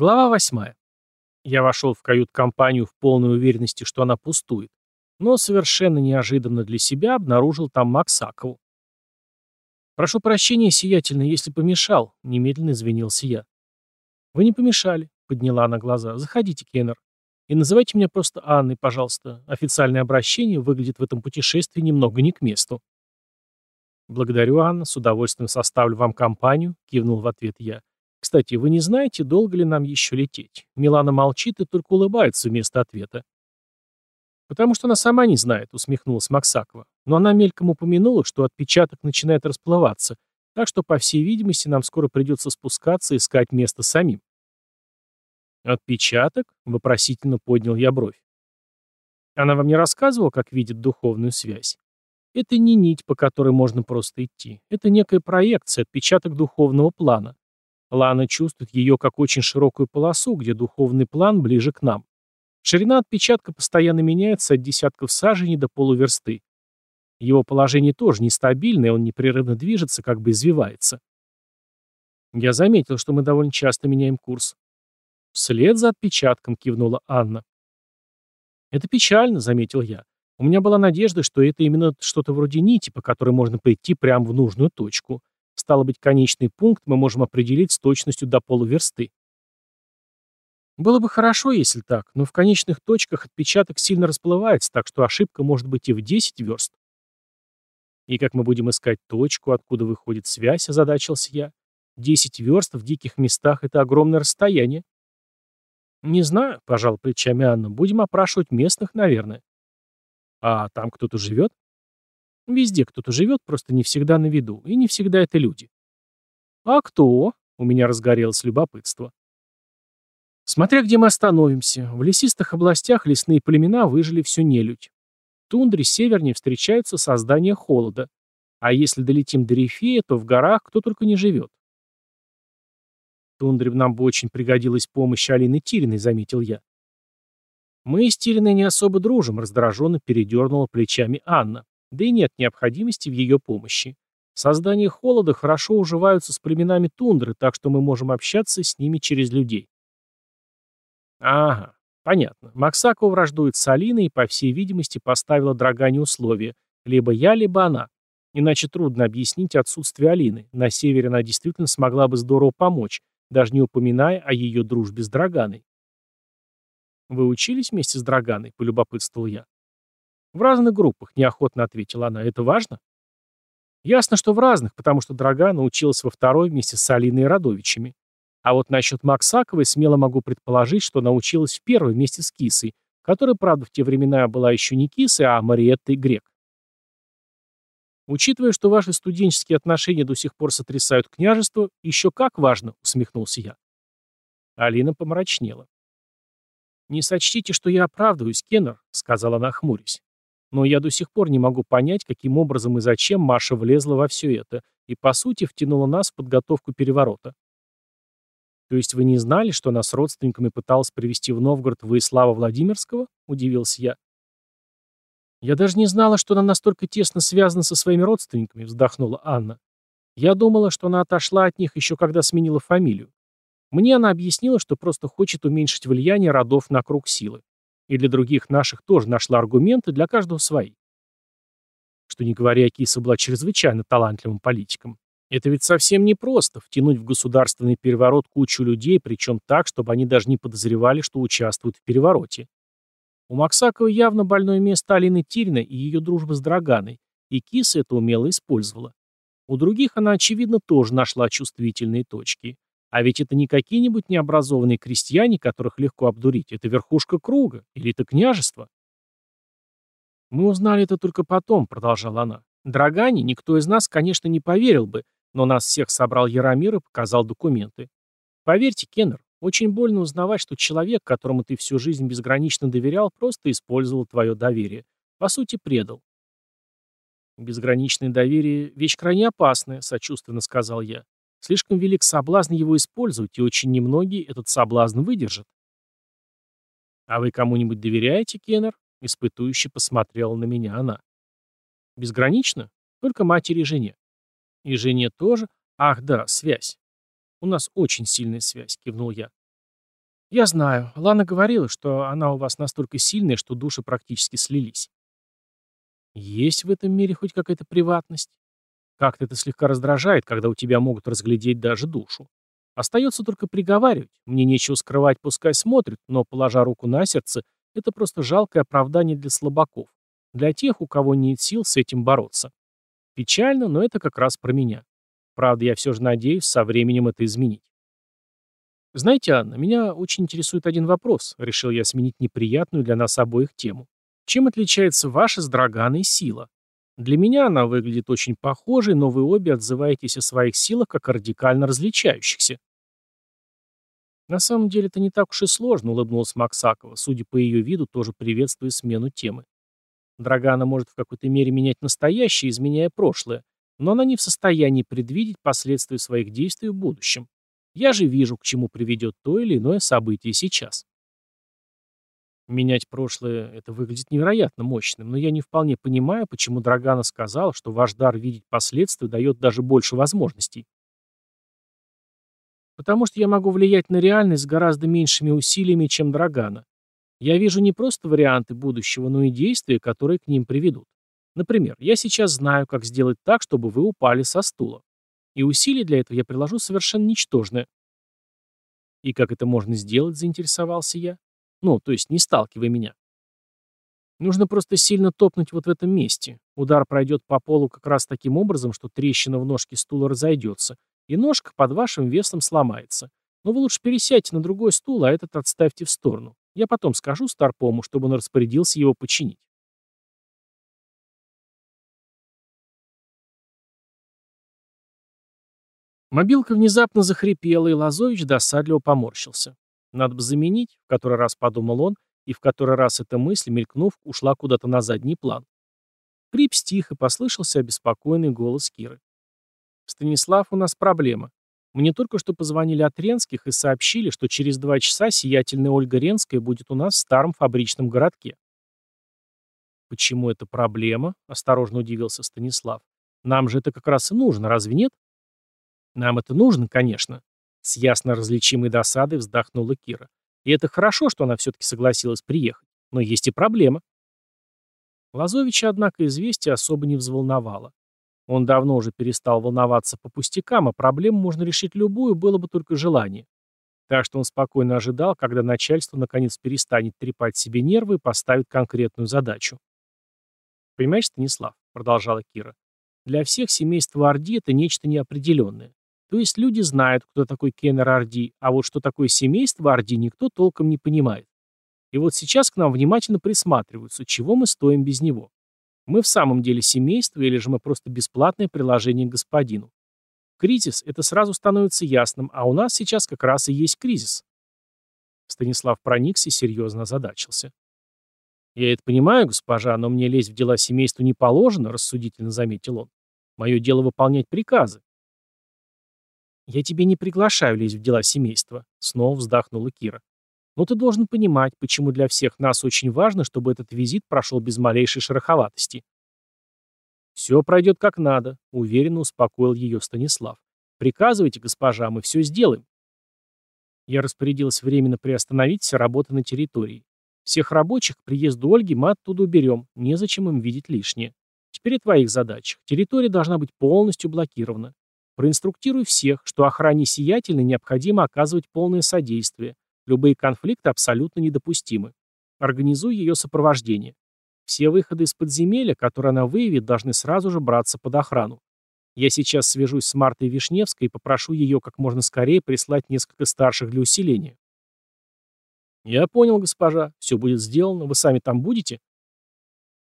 Глава восьмая. Я вошел в кают-компанию в полной уверенности, что она пустует, но совершенно неожиданно для себя обнаружил там Максакову. «Прошу прощения, сиятельно, если помешал», — немедленно извинился я. «Вы не помешали», — подняла она глаза. «Заходите, Кеннер. И называйте меня просто Анной, пожалуйста. Официальное обращение выглядит в этом путешествии немного не к месту». «Благодарю, Анна. С удовольствием составлю вам компанию», — кивнул в ответ я. «Кстати, вы не знаете, долго ли нам еще лететь?» Милана молчит и только улыбается вместо ответа. «Потому что она сама не знает», — усмехнулась Максакова. «Но она мельком упомянула, что отпечаток начинает расплываться, так что, по всей видимости, нам скоро придется спускаться и искать место самим». «Отпечаток?» — вопросительно поднял я бровь. Она вам не рассказывала, как видит духовную связь? Это не нить, по которой можно просто идти. Это некая проекция, отпечаток духовного плана. Лана чувствует ее как очень широкую полосу, где духовный план ближе к нам. Ширина отпечатка постоянно меняется от десятков саженей до полуверсты. Его положение тоже нестабильное, он непрерывно движется, как бы извивается. Я заметил, что мы довольно часто меняем курс. Вслед за отпечатком кивнула Анна. «Это печально», — заметил я. «У меня была надежда, что это именно что-то вроде нити, по которой можно прийти прямо в нужную точку. Стало быть, конечный пункт мы можем определить с точностью до полуверсты. Было бы хорошо, если так, но в конечных точках отпечаток сильно расплывается, так что ошибка может быть и в 10 верст. И как мы будем искать точку, откуда выходит связь, озадачился я. 10 верст в диких местах — это огромное расстояние. Не знаю, пожал плечами Анна, будем опрашивать местных, наверное. А там кто-то живет? Везде кто-то живет, просто не всегда на виду, и не всегда это люди. А кто? У меня разгорелось любопытство. Смотря где мы остановимся, в лесистых областях лесные племена выжили всю нелюдь. В тундре севернее встречаются создания холода. А если долетим до Рифея, то в горах кто только не живет. В тундре нам бы очень пригодилась помощь Алины Тириной, заметил я. Мы с Тириной не особо дружим, раздраженно передернула плечами Анна. Да и нет необходимости в ее помощи. Создания холода хорошо уживаются с племенами тундры, так что мы можем общаться с ними через людей. Ага, понятно. Максакова враждует с Алиной и, по всей видимости, поставила Драгане условия. Либо я, либо она. Иначе трудно объяснить отсутствие Алины. На севере она действительно смогла бы здорово помочь, даже не упоминая о ее дружбе с Драганой. «Вы учились вместе с Драганой?» – полюбопытствовал я. «В разных группах», — неохотно ответила она. «Это важно?» «Ясно, что в разных, потому что Драгана училась во второй вместе с Алиной и Радовичами. А вот насчет Максаковой смело могу предположить, что она училась в первой вместе с Кисой, которая, правда, в те времена была еще не Кисой, а Мариеттой Грек. «Учитывая, что ваши студенческие отношения до сих пор сотрясают княжество, еще как важно», — усмехнулся я. Алина помрачнела. «Не сочтите, что я оправдываюсь, Кеннер», — сказала она, хмурясь. Но я до сих пор не могу понять, каким образом и зачем Маша влезла во все это и, по сути, втянула нас в подготовку переворота. То есть вы не знали, что она с родственниками пыталась привести в Новгород Воислава Владимирского? Удивился я. Я даже не знала, что она настолько тесно связана со своими родственниками, вздохнула Анна. Я думала, что она отошла от них еще когда сменила фамилию. Мне она объяснила, что просто хочет уменьшить влияние родов на круг силы. И для других наших тоже нашла аргументы, для каждого свои. Что не говоря, Киса была чрезвычайно талантливым политиком. Это ведь совсем непросто втянуть в государственный переворот кучу людей, причем так, чтобы они даже не подозревали, что участвуют в перевороте. У Максакова явно больное место Алины Тирина и ее дружба с Драганой, и Киса это умело использовала. У других она, очевидно, тоже нашла чувствительные точки. А ведь это не какие-нибудь необразованные крестьяне, которых легко обдурить. Это верхушка круга, или это княжество. «Мы узнали это только потом», — продолжала она. «Драгане никто из нас, конечно, не поверил бы, но нас всех собрал Яромир и показал документы. Поверьте, Кеннер, очень больно узнавать, что человек, которому ты всю жизнь безгранично доверял, просто использовал твое доверие. По сути, предал. «Безграничное доверие — вещь крайне опасная», — сочувственно сказал я. Слишком велик соблазн его использовать, и очень немногие этот соблазн выдержат. «А вы кому-нибудь доверяете, Кеннер?» — испытующе посмотрела на меня она. «Безгранично? Только матери и жене». «И жене тоже? Ах да, связь. У нас очень сильная связь», — кивнул я. Я знаю. Лана говорила, что она у вас настолько сильная, что души практически слились. Есть в этом мире хоть какая-то приватность? Как-то это слегка раздражает, когда у тебя могут разглядеть даже душу. Остается только приговаривать. Мне нечего скрывать, пускай смотрят, но, положа руку на сердце, это просто жалкое оправдание для слабаков. Для тех, у кого нет сил с этим бороться. Печально, но это как раз про меня. Правда, я все же надеюсь со временем это изменить. Знаете, Анна, меня очень интересует один вопрос. Решил я сменить неприятную для нас обоих тему. Чем отличается ваша с Драганой сила? Для меня она выглядит очень похожей, но вы обе отзываетесь о своих силах как радикально различающихся. На самом деле это не так уж и сложно, улыбнулась Максакова, судя по ее виду, тоже приветствуя смену темы. Драгана может в какой-то мере менять настоящее, изменяя прошлое, но она не в состоянии предвидеть последствия своих действий в будущем. Я же вижу, к чему приведет то или иное событие сейчас. Менять прошлое — это выглядит невероятно мощным, но я не вполне понимаю, почему Драгана сказал, что ваш дар видеть последствия дает даже больше возможностей. Потому что я могу влиять на реальность с гораздо меньшими усилиями, чем Драгана. Я вижу не просто варианты будущего, но и действия, которые к ним приведут. Например, я сейчас знаю, как сделать так, чтобы вы упали со стула. И усилий для этого я приложу совершенно ничтожное. И как это можно сделать, заинтересовался я. Ну, то есть не сталкивай меня. Нужно просто сильно топнуть вот в этом месте. Удар пройдет по полу как раз таким образом, что трещина в ножке стула разойдется, и ножка под вашим весом сломается. Но вы лучше пересядьте на другой стул, а этот отставьте в сторону. Я потом скажу Старпому, чтобы он распорядился его починить. Мобилка внезапно захрипела, и Лазович досадливо поморщился. Надо бы заменить, в который раз подумал он, и в который раз эта мысль, мелькнув, ушла куда-то на задний план. Крип стих, и послышался обеспокоенный голос Киры. «Станислав, у нас проблема. Мне только что позвонили от Ренских и сообщили, что через два часа сиятельная Ольга Ренская будет у нас в старом фабричном городке». «Почему это проблема?» — осторожно удивился Станислав. «Нам же это как раз и нужно, разве нет?» «Нам это нужно, конечно», с ясно различимой досадой вздохнула Кира. И это хорошо, что она все-таки согласилась приехать. Но есть и проблема. Лазовича, однако, известие особо не взволновало. Он давно уже перестал волноваться по пустякам, а проблему можно решить любую, было бы только желание. Так что он спокойно ожидал, когда начальство наконец перестанет трепать себе нервы и поставит конкретную задачу. «Понимаешь, Станислав», — продолжала Кира, — «для всех семейство Орди — это нечто неопределенное. То есть люди знают, кто такой Кеннер Орди, а вот что такое семейство Орди, никто толком не понимает. И вот сейчас к нам внимательно присматриваются, чего мы стоим без него. Мы в самом деле семейство или же мы просто бесплатное приложение к господину. Кризис – это сразу становится ясным, а у нас сейчас как раз и есть кризис. Станислав проникся и серьезно озадачился. «Я это понимаю, госпожа, но мне лезть в дела семейства не положено», – рассудительно заметил он. «Мое дело выполнять приказы. «Я тебе не приглашаю лезть в дела семейства», — снова вздохнула Кира. «Но ты должен понимать, почему для всех нас очень важно, чтобы этот визит прошел без малейшей шероховатости». «Все пройдет как надо», — уверенно успокоил ее Станислав. «Приказывайте, госпожа, мы все сделаем». Я распорядилась временно приостановить все работы на территории. Всех рабочих к приезду Ольги мы оттуда уберем, незачем им видеть лишнее. Теперь и твоих задачах. Территория должна быть полностью блокирована. Проинструктируй всех, что охране сиятельной необходимо оказывать полное содействие. Любые конфликты абсолютно недопустимы. Организуй ее сопровождение. Все выходы из подземелья, которые она выявит, должны сразу же браться под охрану. Я сейчас свяжусь с Мартой Вишневской и попрошу ее как можно скорее прислать несколько старших для усиления. Я понял, госпожа. Все будет сделано. Вы сами там будете?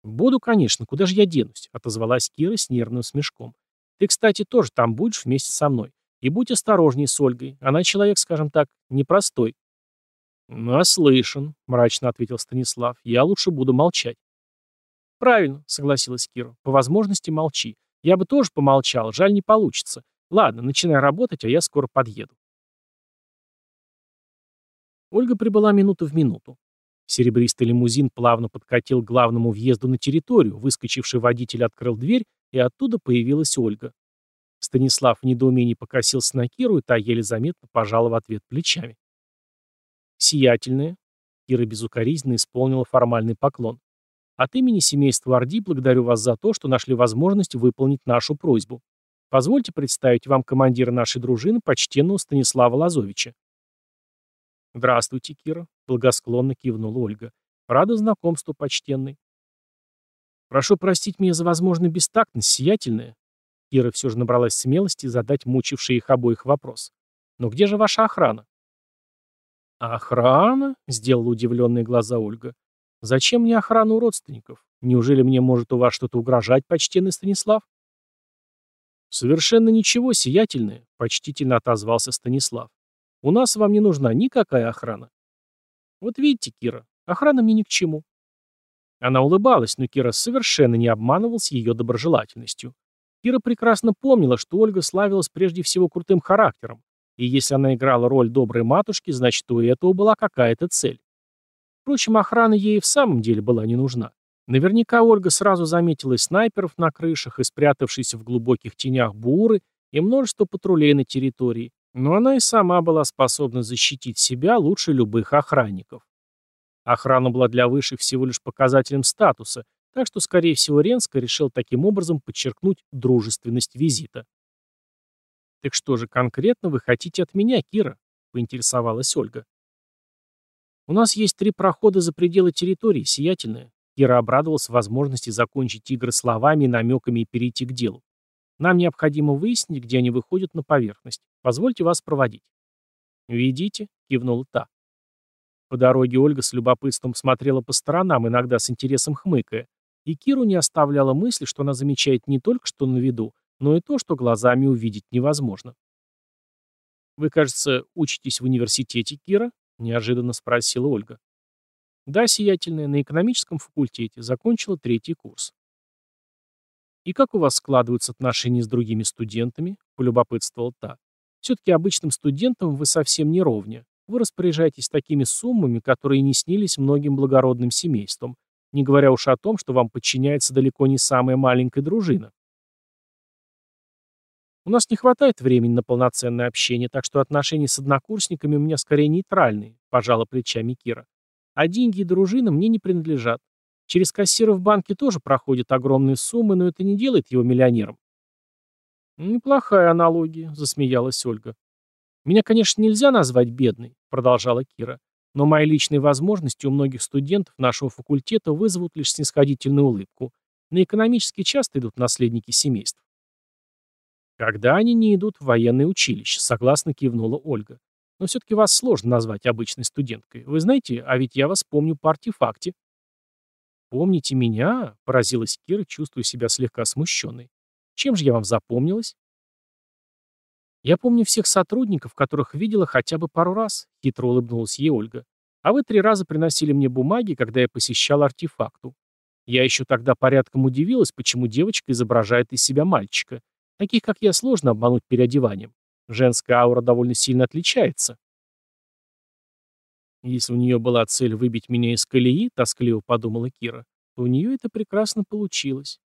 Буду, конечно. Куда же я денусь? Отозвалась Кира с нервным смешком. Ты, кстати, тоже там будешь вместе со мной. И будь осторожней с Ольгой. Она человек, скажем так, непростой. «Наслышан», — мрачно ответил Станислав. «Я лучше буду молчать». «Правильно», — согласилась Кира. «По возможности молчи. Я бы тоже помолчал, жаль, не получится. Ладно, начинай работать, а я скоро подъеду». Ольга прибыла минуту в минуту. Серебристый лимузин плавно подкатил к главному въезду на территорию, выскочивший водитель открыл дверь и оттуда появилась Ольга. Станислав в недоумении покосился на Киру, и та еле заметно пожала в ответ плечами. Сиятельная. Кира безукоризненно исполнила формальный поклон. От имени семейства Орди благодарю вас за то, что нашли возможность выполнить нашу просьбу. Позвольте представить вам командира нашей дружины, почтенного Станислава Лазовича. «Здравствуйте, Кира», — благосклонно кивнула Ольга. «Рада знакомству, почтенный». «Прошу простить меня за возможную бестактность, сиятельная». Кира все же набралась смелости задать мучивший их обоих вопрос. «Но где же ваша охрана?» «Охрана?» — сделала удивленные глаза Ольга. «Зачем мне охрана у родственников? Неужели мне может у вас что-то угрожать, почтенный Станислав?» «Совершенно ничего, сиятельное», — почтительно отозвался Станислав. «У нас вам не нужна никакая охрана». «Вот видите, Кира, охрана мне ни к чему». Она улыбалась, но Кира совершенно не обманывался ее доброжелательностью. Кира прекрасно помнила, что Ольга славилась прежде всего крутым характером, и если она играла роль доброй матушки, значит, у этого была какая-то цель. Впрочем, охрана ей в самом деле была не нужна. Наверняка Ольга сразу заметила и снайперов на крышах, и спрятавшиеся в глубоких тенях буры, и множество патрулей на территории, но она и сама была способна защитить себя лучше любых охранников. Охрана была для высших всего лишь показателем статуса, так что, скорее всего, Ренска решил таким образом подчеркнуть дружественность визита. «Так что же конкретно вы хотите от меня, Кира?» — поинтересовалась Ольга. «У нас есть три прохода за пределы территории, сиятельная. Кира обрадовался возможности закончить игры словами и намеками и перейти к делу. Нам необходимо выяснить, где они выходят на поверхность. Позвольте вас проводить. «Ведите», — кивнула та. По дороге Ольга с любопытством смотрела по сторонам, иногда с интересом хмыкая, и Киру не оставляла мысли, что она замечает не только что на виду, но и то, что глазами увидеть невозможно. «Вы, кажется, учитесь в университете, Кира?» — неожиданно спросила Ольга. Да, сиятельная, на экономическом факультете, закончила третий курс. «И как у вас складываются отношения с другими студентами?» – полюбопытствовал та. «Все-таки обычным студентам вы совсем не ровня. Вы распоряжаетесь такими суммами, которые не снились многим благородным семействам, не говоря уж о том, что вам подчиняется далеко не самая маленькая дружина. У нас не хватает времени на полноценное общение, так что отношения с однокурсниками у меня скорее нейтральные», – пожала плечами Кира. А деньги и дружина мне не принадлежат. Через кассира в банке тоже проходят огромные суммы, но это не делает его миллионером. «Неплохая аналогия», — засмеялась Ольга. «Меня, конечно, нельзя назвать бедной», — продолжала Кира, «но мои личные возможности у многих студентов нашего факультета вызовут лишь снисходительную улыбку. На экономический часто идут наследники семейств». «Когда они не идут в военное училище», — согласно кивнула Ольга. Но все-таки вас сложно назвать обычной студенткой. Вы знаете, а ведь я вас помню по артефакте. «Помните меня?» — поразилась Кира, чувствуя себя слегка смущенной. «Чем же я вам запомнилась?» «Я помню всех сотрудников, которых видела хотя бы пару раз», — хитро улыбнулась ей Ольга. «А вы три раза приносили мне бумаги, когда я посещал артефакту. Я еще тогда порядком удивилась, почему девочка изображает из себя мальчика. Таких, как я, сложно обмануть переодеванием. Женская аура довольно сильно отличается. Если у нее была цель выбить меня из колеи, тоскливо подумала Кира, то у нее это прекрасно получилось.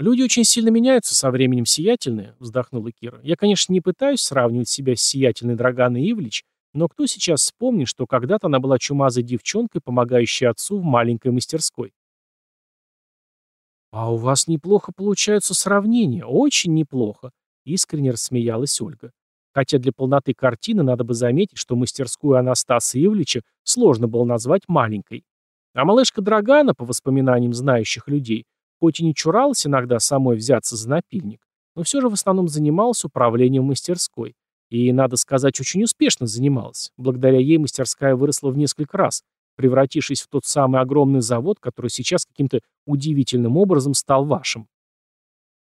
«Люди очень сильно меняются со временем, сиятельные», — вздохнула Кира. «Я, конечно, не пытаюсь сравнивать себя с сиятельной Драганой Ивлич, но кто сейчас вспомнит, что когда-то она была чумазой девчонкой, помогающей отцу в маленькой мастерской?» «А у вас неплохо получаются сравнения, очень неплохо», Искренне рассмеялась Ольга. Хотя для полноты картины надо бы заметить, что мастерскую Анастаса Ивлича сложно было назвать маленькой. А малышка Драгана, по воспоминаниям знающих людей, хоть и не чуралась иногда самой взяться за напильник, но все же в основном занималась управлением мастерской. И, надо сказать, очень успешно занималась. Благодаря ей мастерская выросла в несколько раз, превратившись в тот самый огромный завод, который сейчас каким-то удивительным образом стал вашим.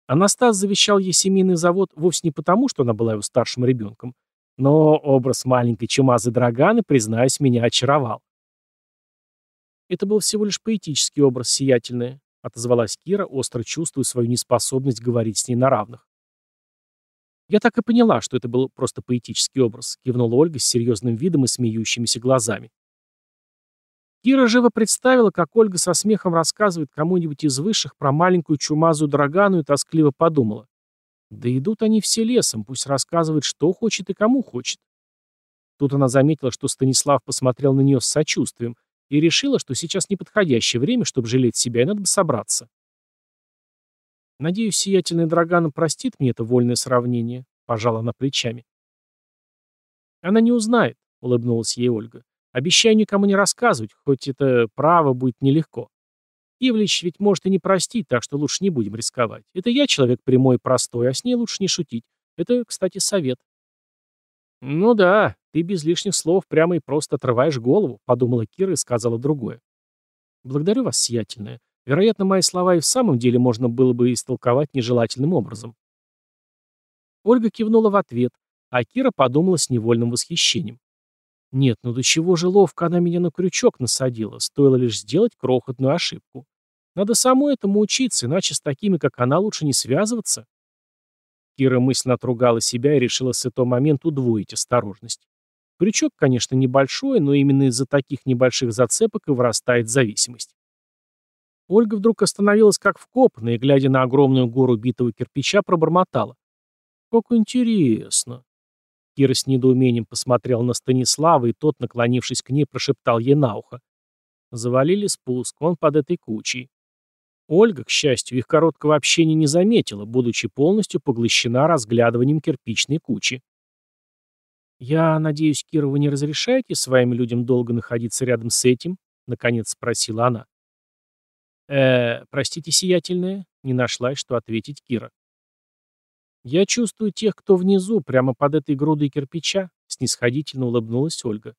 Анастас завещал ей семейный завод вовсе не потому, что она была его старшим ребенком, но образ маленькой чумазы Драганы, признаюсь, меня очаровал. «Это был всего лишь поэтический образ, сиятельная», — отозвалась Кира, остро чувствуя свою неспособность говорить с ней на равных. «Я так и поняла, что это был просто поэтический образ», — кивнула Ольга с серьезным видом и смеющимися глазами. Кира живо представила, как Ольга со смехом рассказывает кому-нибудь из высших про маленькую чумазую драгану и тоскливо подумала. Да идут они все лесом, пусть рассказывает, что хочет и кому хочет. Тут она заметила, что Станислав посмотрел на нее с сочувствием и решила, что сейчас неподходящее время, чтобы жалеть себя, и надо бы собраться. «Надеюсь, сиятельный Драгана простит мне это вольное сравнение», — пожала она плечами. «Она не узнает», — улыбнулась ей Ольга. «Обещаю никому не рассказывать, хоть это право будет нелегко. Ивлич ведь может и не простить, так что лучше не будем рисковать. Это я человек прямой и простой, а с ней лучше не шутить. Это, кстати, совет». «Ну да, ты без лишних слов прямо и просто отрываешь голову», — подумала Кира и сказала другое. «Благодарю вас, сиятельная. Вероятно, мои слова и в самом деле можно было бы истолковать нежелательным образом». Ольга кивнула в ответ, а Кира подумала с невольным восхищением. Нет, ну до чего же ловко она меня на крючок насадила, стоило лишь сделать крохотную ошибку. Надо самой этому учиться, иначе с такими, как она, лучше не связываться. Кира мысленно отругала себя и решила с этого момента удвоить осторожность. Крючок, конечно, небольшой, но именно из-за таких небольших зацепок и вырастает зависимость. Ольга вдруг остановилась как вкопанная глядя на огромную гору битого кирпича, пробормотала. «Как интересно!» Кира с недоумением посмотрел на Станислава, и тот, наклонившись к ней, прошептал ей на ухо. Завалили спуск, он под этой кучей. Ольга, к счастью, их короткого общения не заметила, будучи полностью поглощена разглядыванием кирпичной кучи. «Я надеюсь, Кира, вы не разрешаете своим людям долго находиться рядом с этим?» — наконец спросила она. «Э, простите, сиятельная?» — не нашлась, что ответить Кира. «Я чувствую тех, кто внизу, прямо под этой грудой кирпича», — снисходительно улыбнулась Ольга.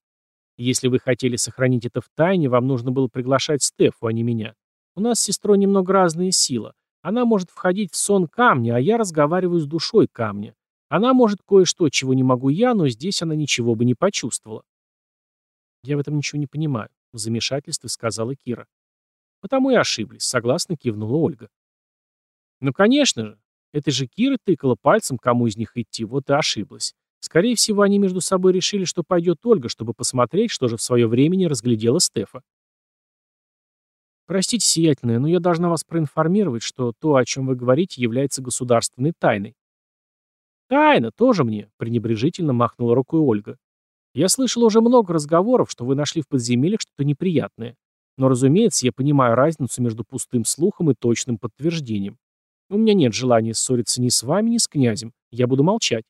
«Если вы хотели сохранить это в тайне, вам нужно было приглашать Стефу, а не меня. У нас с сестрой немного разная сила. Она может входить в сон камня, а я разговариваю с душой камня. Она может кое-что, чего не могу я, но здесь она ничего бы не почувствовала». «Я в этом ничего не понимаю», — в замешательстве сказала Кира. «Потому и ошиблись», — согласно кивнула Ольга. «Ну, конечно же. Это же Кира тыкала пальцем, кому из них идти, вот и ошиблась. Скорее всего, они между собой решили, что пойдет Ольга, чтобы посмотреть, что же в свое время не разглядела Стефа. Простите, сиятельная, но я должна вас проинформировать, что то, о чем вы говорите, является государственной тайной. Тайна тоже мне, пренебрежительно махнула рукой Ольга. Я слышала уже много разговоров, что вы нашли в подземельях что-то неприятное. Но, разумеется, я понимаю разницу между пустым слухом и точным подтверждением. У меня нет желания ссориться ни с вами, ни с князем. Я буду молчать.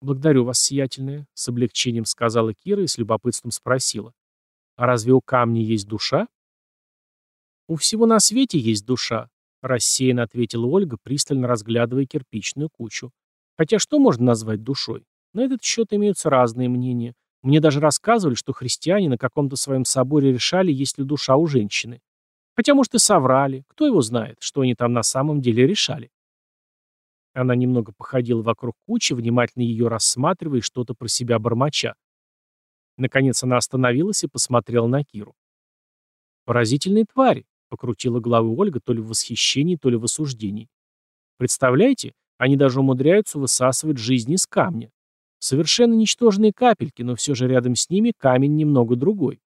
«Благодарю вас, сиятельная», — с облегчением сказала Кира и с любопытством спросила. «А разве у камня есть душа?» «У всего на свете есть душа», — рассеянно ответила Ольга, пристально разглядывая кирпичную кучу. «Хотя что можно назвать душой? На этот счет имеются разные мнения. Мне даже рассказывали, что христиане на каком-то своем соборе решали, есть ли душа у женщины. Хотя, может, и соврали. Кто его знает, что они там на самом деле решали. Она немного походила вокруг кучи, внимательно ее рассматривая и что-то про себя бормоча. Наконец она остановилась и посмотрела на Киру. «Поразительные твари», — покрутила головой Ольга то ли в восхищении, то ли в осуждении. «Представляете, они даже умудряются высасывать жизнь из камня. Совершенно ничтожные капельки, но все же рядом с ними камень немного другой.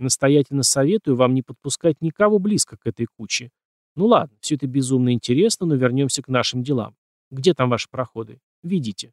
Настоятельно советую вам не подпускать никого близко к этой куче. Ну ладно, все это безумно интересно, но вернемся к нашим делам. Где там ваши проходы? Видите.